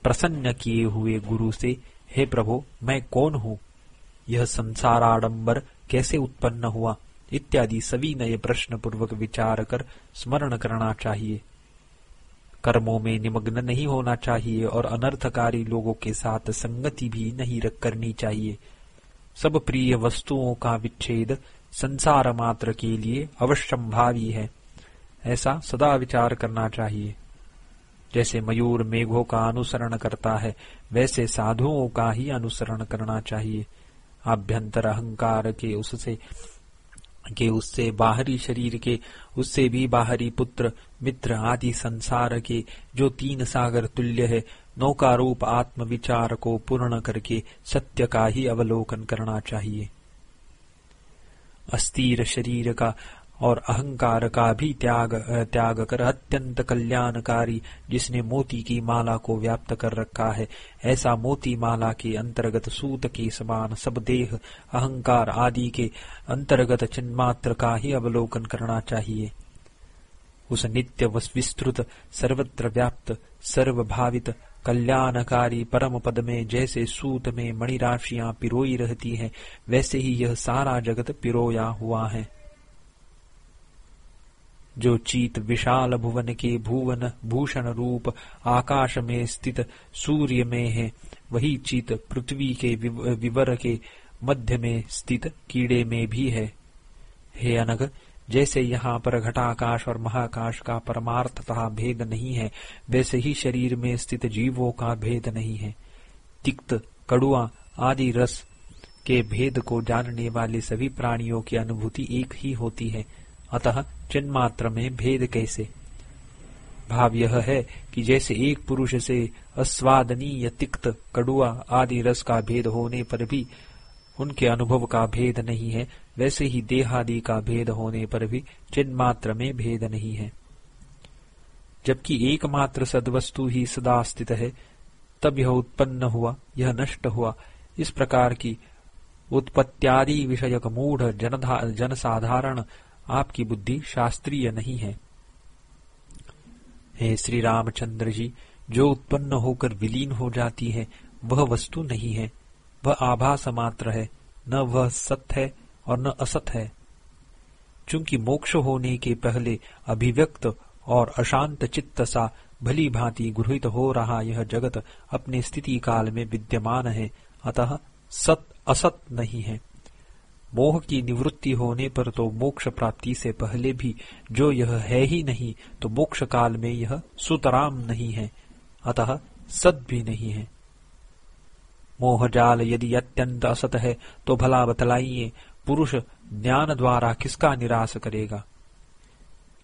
प्रसन्न किए हुए गुरु से, हे प्रभु, मैं कौन हूँ? यह संसार आडम्बर कैसे उत्पन्न हुआ? इत्यादि सभी नए प्रश्न पूर्वक विचार कर स्मरण करना चाहिए। कर्मों में निमग्न नहीं होना चाहिए और अनर्थकारी लोगों के साथ संगति भी नहीं रख करनी चाहिए। सब प्रिय वस्तुओं का विच्छेद संसार मात्र के लिए अवश्यंभावी है। ऐसा सदा विचार करना चाहिए। जैसे मयूर मेघों का अनुसरण करता है, वैसे साधुओं का ही अनुसरण करना चाहिए। आभ्यंतर अहंकार के उससे के उससे बाहरी शरीर के, उससे भी बाहरी पुत्र, मित्र आदि संसार के जो तीन सागर तुल्य है, नौका रूप आत्म विचार को पूर्ण करके सत्य का ही अवलोकन करना चाहिए। अस्थिर शरीर का और अहंकार का भी त्याग त्याग कर अत्यंत कल्याणकारी जिसने मोती की माला को व्याप्त कर रखा है। ऐसा मोती माला के अंतर्गत सूत के समान सब देह, अहंकार आदि के अंतर्गत चिन्मात्र का ही अवलोकन करना चाहिए। उस नित्य विस्तृत सर्वत्र व्याप्त, सर्वभावित, कल्याणकारी परम पद में जैसे सूत में मणिराशियाँ पिरोई रहती हैं, वैसे ही यह सारा जगत पिरोया हुआ है। जो चीत विशाल भुवन के भुवन भूषण रूप आकाश में स्थित सूर्य में है, वही चीत पृथ्वी के विवर के मध्य में स्थित कीड़े में भी है। हे अनग जैसे यहाँ पर घटाकाश और महाकाश का परमार्थ तथा भेद नहीं है, वैसे ही शरीर में स्थित जीवों का भेद नहीं है। तिक्त, कड़ुआ आदि रस के भेद को जानने वाले सभी प्राणियों की अनुभूति एक ही होती है। अतः चिन्मात्र में भेद कैसे? भाव यह है कि जैसे एक पुरुष से अस्वादनीय, तिक्त, कड़ुआ आदि रस का भेद होने पर भी उनके अनुभव का भेद नहीं है, वैसे ही देहादि का भेद होने पर भी चिन्मात्र में भेद नहीं है। जबकि एकमात्र सदवस्तु ही सदा स्थित है, तब यह उत्पन्न हुआ, यह नष्ट हुआ। इस प्रकार की उत्पत्त्यादि विषयक मूढ़ जनसाधारण आपकी बुद्धि शास्त्रीय नहीं है। हे श्री रामचंद्र जी, जो उत्पन्न होकर विलीन हो जाती है, वह वस्तु नहीं है। वह आभास मात्र है, न वह सत्य है और न असत है। चूँकि मोक्ष होने के पहले अभिव्यक्त और अशांत चित्त सा भली भांति गृहित हो रहा यह जगत अपने स्थिति काल में विद्यमान है, अतः सत असत नहीं है। मोह की निवृत्ति होने पर तो मोक्ष प्राप्ति से पहले भी जो यह है ही नहीं तो मोक्ष काल में यह सुतराम नहीं है, अतः सत भी नहीं है। मोह जाल यदि अत्यंत असत है तो भला बतलाइए, पुरुष ज्ञान द्वारा किसका निराश करेगा?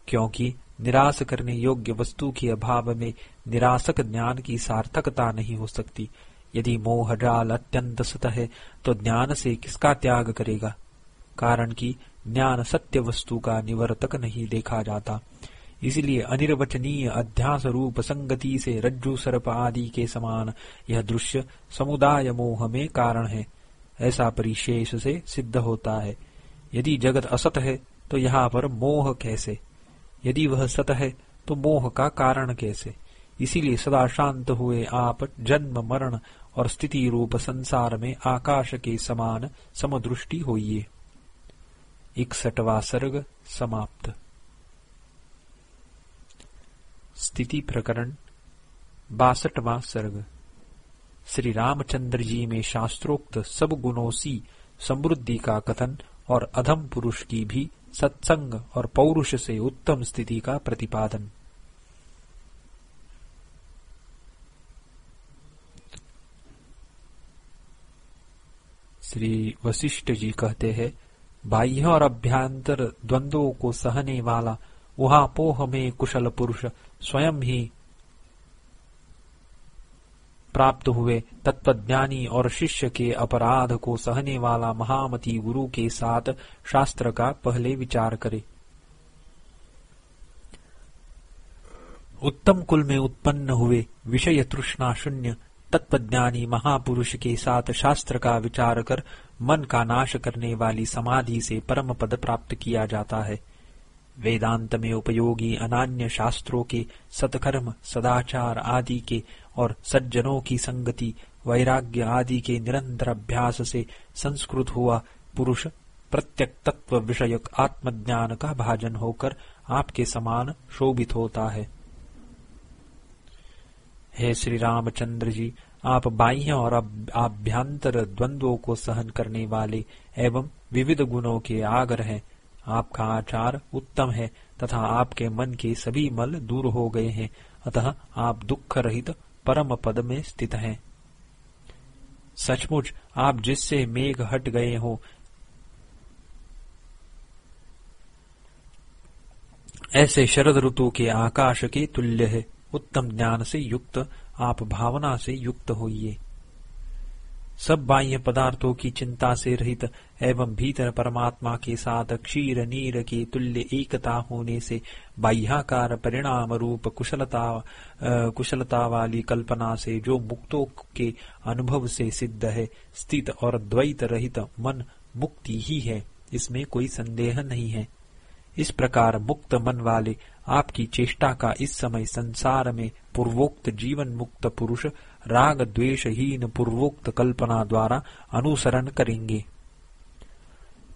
क्योंकि निराश करने योग्य वस्तु के अभाव में निराशक ज्ञान की सार्थकता नहीं हो सकती। यदि मोह जाल अत्यंत सत है तो ज्ञान से किसका त्याग करेगा? कारण कि ज्ञान सत्य वस्तु का निवर्तक नहीं देखा जाता। इसलिए अनिर्वचनीय अध्यास रूप संगति से रज्जु सर्प आदि के समान यह दृश्य समुदाय मोह में कारण है। ऐसा परिशेष से सिद्ध होता है। यदि जगत असत है तो यहाँ पर मोह कैसे? यदि वह सत है तो मोह का कारण कैसे? इसीलिए सदा शांत हुए आप जन्म मरण और स्थिति रूप संसार में आकाश के समान समदृष्टि होइए। इकसठवा सर्ग समाप्त। स्थिति प्रकरण, बासठवा सर्ग। श्री रामचंद्र जी में शास्त्रोक्त सब गुणों सी समृद्धि का कथन और अधम पुरुष की भी सत्संग और पौरुष से उत्तम स्थिति का प्रतिपादन। श्री वशिष्ठ जी कहते हैं, बाह्य और अभ्यंतर द्वंद्वों को सहने वाला वहाँ पोह में कुशल पुरुष स्वयं ही प्राप्त हुए तत्वज्ञानी और शिष्य के अपराध को सहने वाला महामती गुरु के साथ शास्त्र का पहले विचार करे। उत्तम कुल में उत्पन्न हुए विषय तृष्णा शून्य तत्वज्ञानी महापुरुष के साथ शास्त्र का विचार कर मन का नाश करने वाली समाधि से परम पद प्राप्त किया जाता है। वेदांत में उपयोगी अनान्य शास्त्रों के सत्कर्म, सदाचार आदि के और सज्जनों की संगति, वैराग्य आदि के निरंतर अभ्यास से संस्कृत हुआ पुरुष प्रत्यक तत्व विषयक आत्मज्ञान का भाजन होकर आपके समान शोभित होता है। हे श्री रामचंद्र जी, आप बाह्य और आभ्यंतर द्वंद्वों को सहन करने वाले एवं विविध गुणों के आगर हैं। आपका आचार उत्तम है तथा आपके मन के सभी मल दूर हो गए हैं। अतः आप दुख रहित परम पद में स्थित हैं। सचमुच आप जिससे मेघ हट गए हो, ऐसे शरद ऋतु के आकाश के तुल्य है। उत्तम ज्ञान से युक्त, आप भावना से युक्त होइए। सब बाह्य पदार्थों की चिंता से रहित एवं भीतर परमात्मा के साथ क्षीर नीर के तुल्य एकता होने से बाह्याकार परिणाम रूप कुशलता कुशलता वाली कल्पना से जो मुक्तों के अनुभव से सिद्ध है, स्थित और द्वैत रहित मन मुक्ति ही है, इसमें कोई संदेह नहीं है। इस प्रकार मुक्त मन वाले आपकी चेष्टा का इस समय संसार में पूर्वोक्त जीवन मुक्त पुरुष राग द्वेषहीन पूर्वोक्त कल्पना द्वारा अनुसरण करेंगे।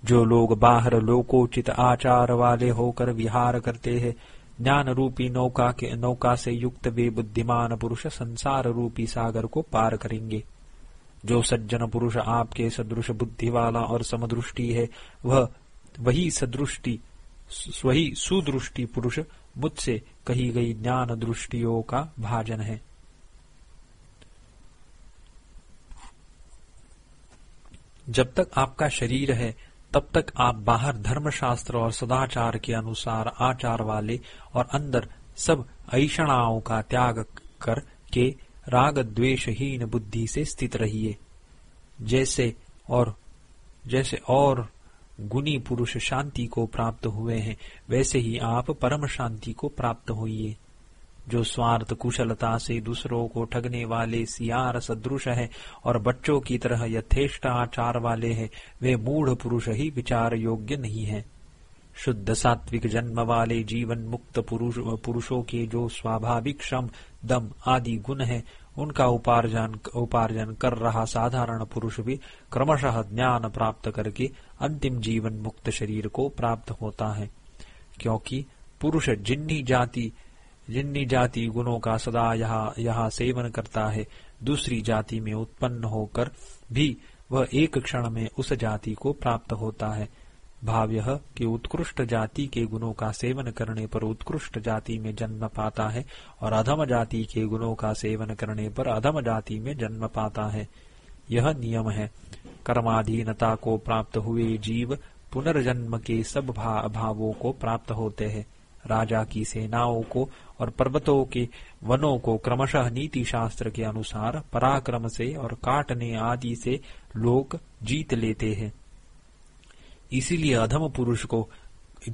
जो लोग बाहर लोकोचित आचार वाले होकर विहार करते हैं ज्ञान रूपी नौका के नौका से युक्त वे बुद्धिमान पुरुष संसार रूपी सागर को पार करेंगे। जो सज्जन पुरुष आपके सदृश बुद्धि वाला और समदृष्टि है, वह वही सदृष्टि वही सुदृष्टि पुरुष मुझसे कही गई ज्ञान दृष्टियों का भाजन है। जब तक आपका शरीर है, तब तक आप बाहर धर्मशास्त्र और सदाचार के अनुसार आचार वाले और अंदर सब ऐषणाओं का त्याग कर के राग द्वेषहीन बुद्धि से स्थित रहिए। जैसे और जैसे और गुणी पुरुष शांति को प्राप्त हुए हैं, वैसे ही आप परम शांति को प्राप्त होइए। जो स्वार्थ कुशलता से दूसरों को ठगने वाले सियार सदृश है और बच्चों की तरह यथेष्ट आचार वाले हैं, वे मूढ़ पुरुष ही विचार योग्य नहीं है। शुद्ध सात्विक जन्म वाले जीवन मुक्त पुरुष के जो स्वाभाविक श्रम, दम आदि गुण है उनका उपार्जन उपार्जन कर रहा साधारण पुरुष भी क्रमशः ज्ञान प्राप्त करके अंतिम जीवन मुक्त शरीर को प्राप्त होता है। क्योंकि पुरुष जिन्नी जाति जिन्नी जाति गुणों का सदा यहाँ यहाँ सेवन करता है, दूसरी जाति में उत्पन्न होकर भी वह एक क्षण में उस जाति को प्राप्त होता है। भाव यह कि उत्कृष्ट जाति के गुणों का सेवन करने पर उत्कृष्ट जाति में जन्म पाता है और अधम जाति के गुणों का सेवन करने पर अधम जाति में जन्म पाता है। यह नियम है। कर्माधीनता को प्राप्त हुए जीव पुनर्जन्म के सब भा, भावों को प्राप्त होते हैं। राजा की सेनाओं को और पर्वतों के वनों को क्रमशः नीति शास्त्र के अनुसार पराक्रम से और काटने आदि से लोग जीत लेते हैं। इसीलिए अधम पुरुष को,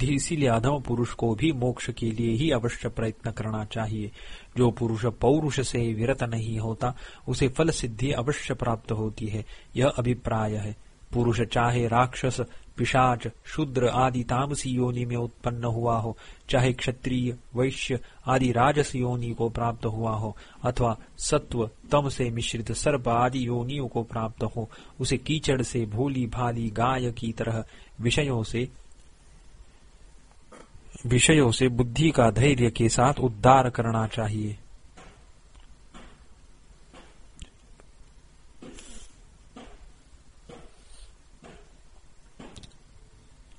इसीलिए अधम पुरुष को भी मोक्ष के लिए ही अवश्य प्रयत्न करना चाहिए। जो पुरुष पौरुष से विरत नहीं होता, उसे फल सिद्धि अवश्य प्राप्त होती है। यह अभिप्राय है। पुरुष चाहे राक्षस पिशाच, शूद्र, आदि, तामसी योनि में उत्पन्न हुआ हो, चाहे क्षत्रिय, वैश्य, आदि, राजस योनि को प्राप्त हुआ हो, अथवा सत्व, तम से मिश्रित, सर्प आदि योनियों को प्राप्त हो, उसे कीचड़ से भोली भाली गाय की तरह विषयों से विषयों से बुद्धि का धैर्य के साथ उद्धार करना चाहिए।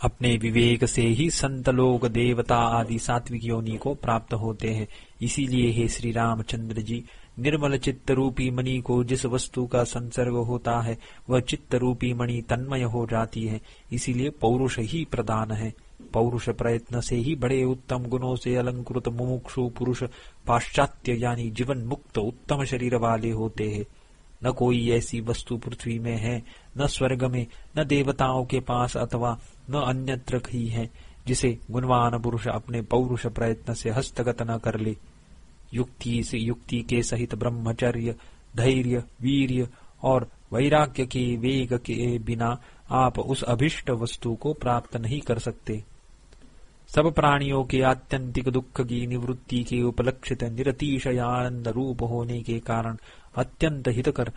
अपने विवेक से ही संत लोग, देवता आदि सात्विक योनि को प्राप्त होते हैं। इसीलिए हे श्री रामचंद्र जी, निर्मल चित्त रूपी मणि को जिस वस्तु का संसर्ग होता है, वह चित्त रूपी मणि तन्मय हो जाती है। इसीलिए पौरुष ही प्रदान है। पौरुष प्रयत्न से ही बड़े उत्तम गुणों से अलंकृत मुमुक्षु पुरुष पाश्चात्य यानी जीवन मुक्त उत्तम शरीर वाले होते हैं। न कोई ऐसी वस्तु पृथ्वी में है, न स्वर्ग में, न देवताओं के पास अथवा न अन्यत्र ही है, जिसे गुणवान पुरुष अपने पौरुष प्रयत्न से हस्तगत न कर ले। युक्ति से युक्ति के सहित ब्रह्मचर्य, धैर्य, वीर्य और वैराग्य के वेग के बिना आप उस अभिष्ट वस्तु को प्राप्त नहीं कर सकते। सब प्राणियों के आत्यंतिक दुख की निवृत्ति के उपलक्षित निरतिशयानंद रूप होने के कारण अत्यंत हितकर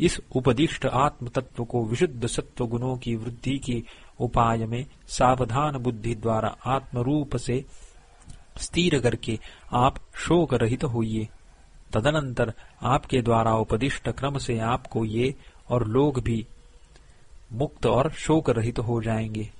इस उपदिष्ट आत्म तत्व को विशुद्ध सत्व गुणों की वृद्धि के उपाय में सावधान बुद्धि द्वारा आत्म रूप से स्थिर करके आप शोक रहित होइए। तदनंतर आपके द्वारा उपदिष्ट क्रम से आपको ये और लोग भी मुक्त और शोक रहित हो जाएँगे।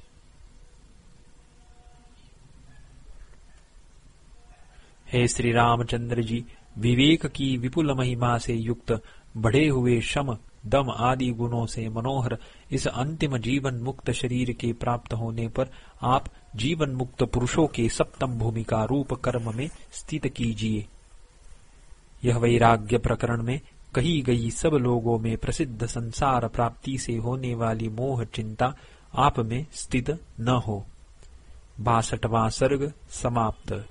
हे श्री रामचंद्र जी, विवेक की विपुल महिमा से युक्त बढ़े हुए शम, दम आदि गुणों से मनोहर, इस अंतिम जीवन मुक्त शरीर के प्राप्त होने पर आप जीवन मुक्त पुरुषों के सप्तम भूमिका रूप कर्म में स्थित कीजिए। यह वैराग्य प्रकरण में कही गई सब लोगों में प्रसिद्ध संसार प्राप्ति से होने वाली मोह चिंता आप में स्थित न हो। बासठवां सर्ग समाप्त।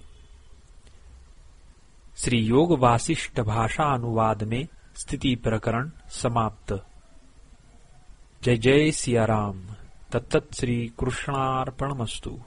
श्री योग वासिष्ठ भाषा अनुवाद में स्थिति प्रकरण समाप्त। जय जय सियाराम। तत्त श्री कृष्णार्पणमस्तु।